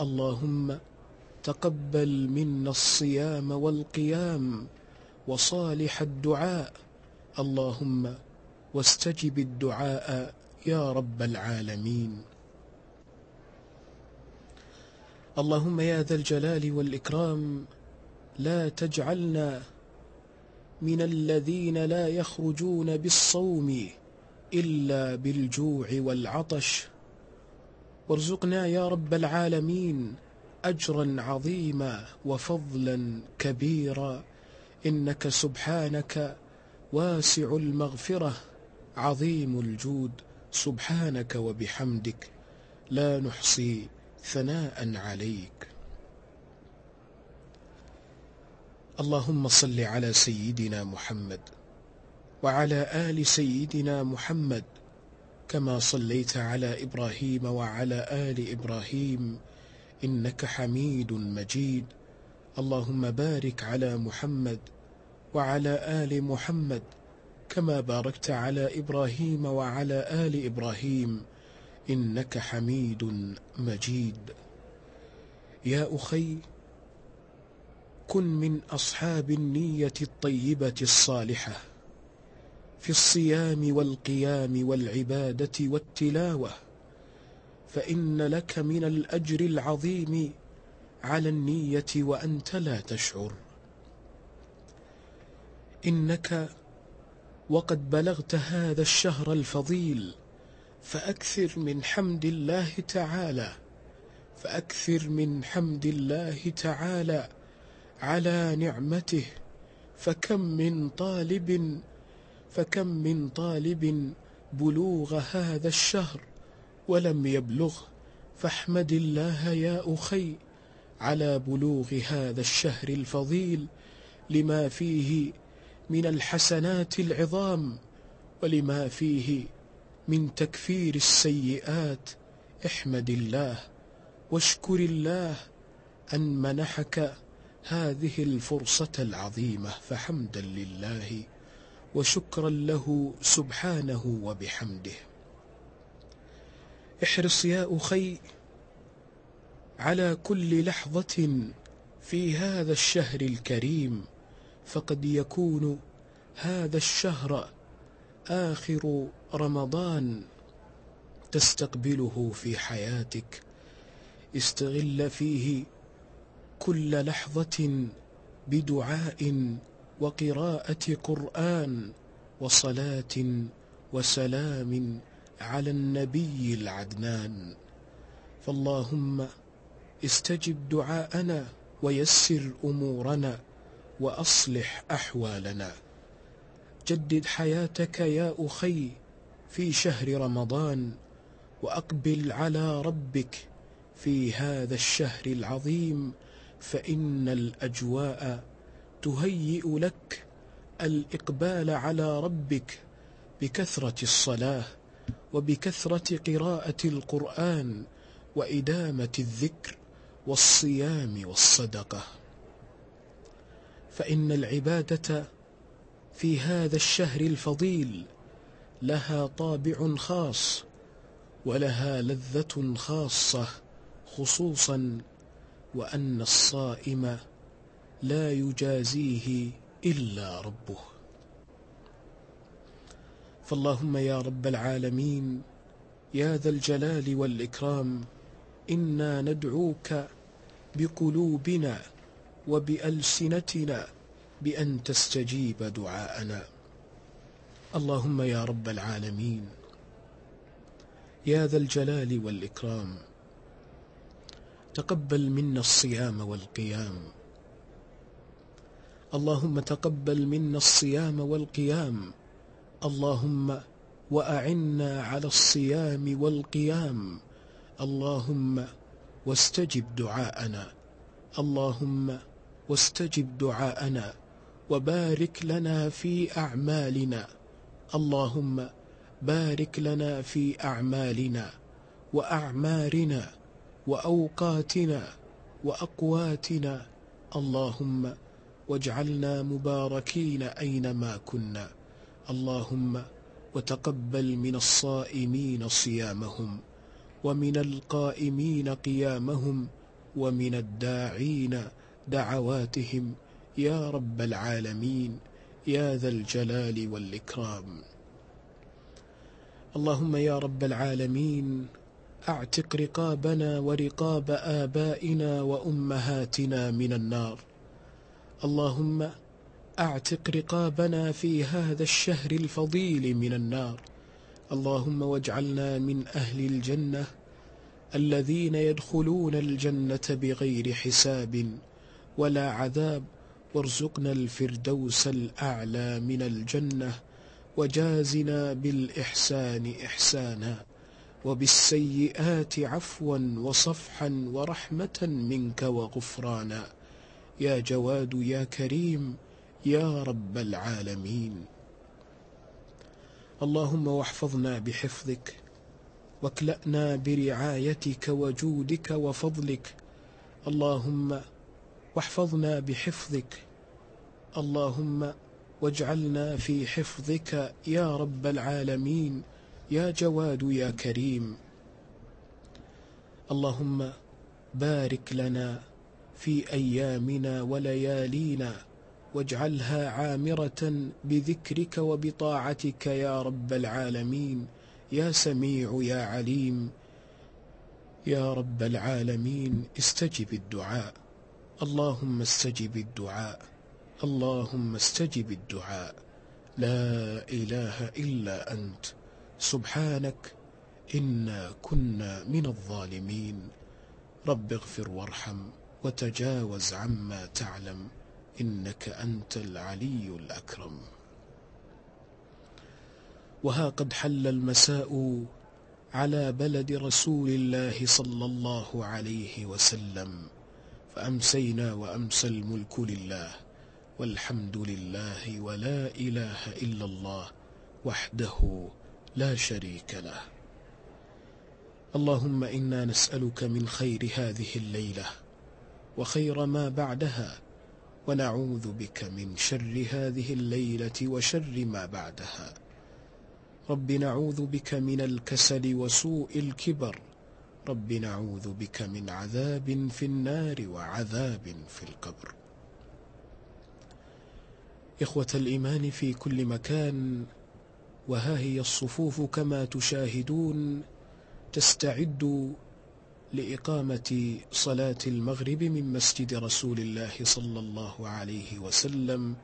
اللهم تقبل منا الصيام والقيام وصالح الدعاء. اللهم واستجب الدعاء يا رب العالمين. اللهم يا ذا الجلال والإكرام لا تجعلنا من الذين لا يخرجون بالصوم إلا بالجوع والعطش. وارزقنا يا رب العالمين أجرا عظيما وفضلا كبيرا إنك سبحانك واسع المغفرة عظيم الجود سبحانك وبحمدك لا نحصي ثناء عليك. اللهم صل على سيدنا محمد وعلى آل سيدنا محمد كما صليت على إبراهيم وعلى آل إبراهيم إنك حميد مجيد. اللهم بارك على محمد وعلى آل محمد كما باركت على إبراهيم وعلى آل إبراهيم إنك حميد مجيد. يا أخي كن من أصحاب النية الطيبة الصالحة. في الصيام والقيام والعبادة والتلاوة فإن لك من الأجر العظيم على النية وأنت لا تشعر. إنك وقد بلغت هذا الشهر الفضيل فأكثر من حمد الله تعالى فأكثر من حمد الله تعالى على نعمته فكم من طالب فكم من طالب بلوغ هذا الشهر ولم يبلغ فاحمد الله يا أخي على بلوغ هذا الشهر الفضيل لما فيه من الحسنات العظام ولما فيه من تكفير السيئات. احمد الله واشكر الله أن منحك هذه الفرصة العظيمة فحمدا لله. وشكرا له سبحانه وبحمده. احرص يا أخي على كل لحظة في هذا الشهر الكريم فقد يكون هذا الشهر آخر رمضان تستقبله في حياتك. استغل فيه كل لحظة بدعاء وقراءة قرآن وصلاة وسلام على النبي العدنان. فاللهم استجب دعاءنا ويسر أمورنا وأصلح أحوالنا. جدد حياتك يا أخي في شهر رمضان وأقبل على ربك في هذا الشهر العظيم فإن الأجواء تهيئ لك الإقبال على ربك بكثرة الصلاة وبكثرة قراءة القرآن وإدامة الذكر والصيام والصدقة. فإن العبادة في هذا الشهر الفضيل لها طابع خاص ولها لذة خاصة خصوصا وأن الصائم لا يجازيه إلا ربه. فاللهم يا رب العالمين يا ذا الجلال والإكرام إنا ندعوك بقلوبنا وبألسنتنا بأن تستجيب دعاءنا. اللهم يا رب العالمين يا ذا الجلال والإكرام تقبل منا الصيام والقيام. اللهم تقبل منا الصيام والقيام. اللهم وأعنا على الصيام والقيام. اللهم واستجب دعاءنا. اللهم واستجب دعاءنا. وبارك لنا في أعمالنا. اللهم بارك لنا في أعمالنا وأعمارنا وأوقاتنا وأقواتنا. اللهم واجعلنا مباركين أينما كنا. اللهم وتقبل من الصائمين صيامهم ومن القائمين قيامهم ومن الداعين دعواتهم. يا رب العالمين يا ذا الجلال والإكرام. اللهم يا رب العالمين أعتق رقابنا ورقاب آبائنا وأمهاتنا من النار. اللهم أعتق رقابنا في هذا الشهر الفضيل من النار. اللهم واجعلنا من أهل الجنة الذين يدخلون الجنة بغير حساب ولا عذاب. وارزقنا الفردوس الأعلى من الجنة وجازنا بالإحسان إحسانا وبالسيئات عفوا وصفحا ورحمة منك وغفرانا. يا جواد يا كريم يا رب العالمين. اللهم واحفظنا بحفظك واكلأنا برعايتك وجودك وفضلك. اللهم واحفظنا بحفظك. اللهم واجعلنا في حفظك يا رب العالمين يا جواد يا كريم. اللهم بارك لنا في أيامنا وليالينا واجعلها عامرة بذكرك وبطاعتك يا رب العالمين. يا سميع يا عليم يا رب العالمين. استجب الدعاء. اللهم استجب الدعاء. اللهم استجب الدعاء. لا إله إلا أنت. سبحانك إنا كنا من الظالمين. رب اغفر وارحم. وتجاوز عما تعلم إنك أنت العلي الأكرم. وها قد حل المساء على بلد رسول الله صلى الله عليه وسلم فأمسينا وأمسى الملك لله والحمد لله ولا إله إلا الله وحده لا شريك له. اللهم إنا نسألك من خير هذه الليلة وخير ما بعدها ونعوذ بك من شر هذه الليلة وشر ما بعدها. رب نعوذ بك من الكسل وسوء الكبر رب نعوذ بك من عذاب في النار وعذاب في القبر. إخوة الإيمان في كل مكان وها هي الصفوف كما تشاهدون تستعد لإقامة صلاة المغرب من مسجد رسول الله صلى الله عليه وسلم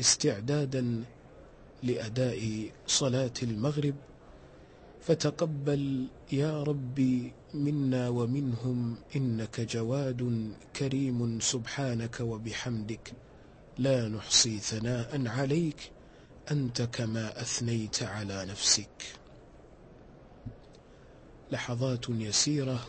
استعدادا لأداء صلاة المغرب. فتقبل يا ربي منا ومنهم إنك جواد كريم سبحانك وبحمدك. لا نحصي ثناء عليك أنت كما أثنيت على نفسك. لحظات يسيرة.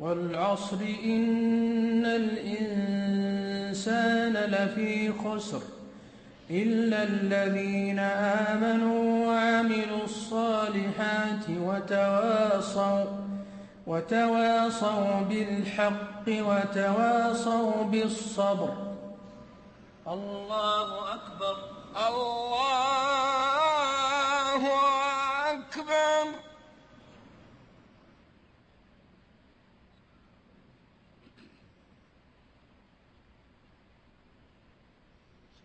والعصر إن الإنسان لفي خسر إلا الذين آمنوا وعملوا الصالحات وتواصوا وتواصوا بالحق وتواصوا بالصبر. الله أكبر. الله أكبر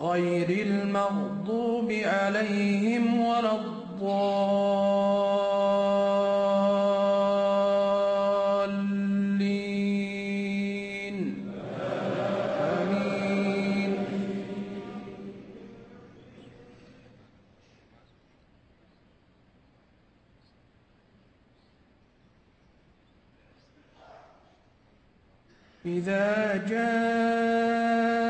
غير المغضوب عليهم ولا الضالين. آمين. إذا جاء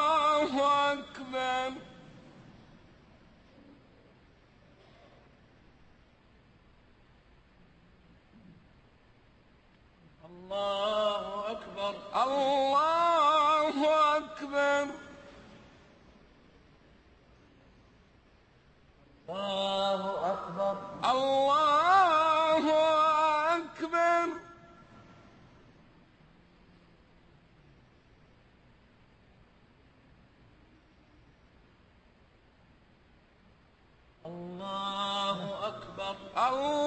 أكبر الله أكبر. الله أكبر. الله أكبر. الله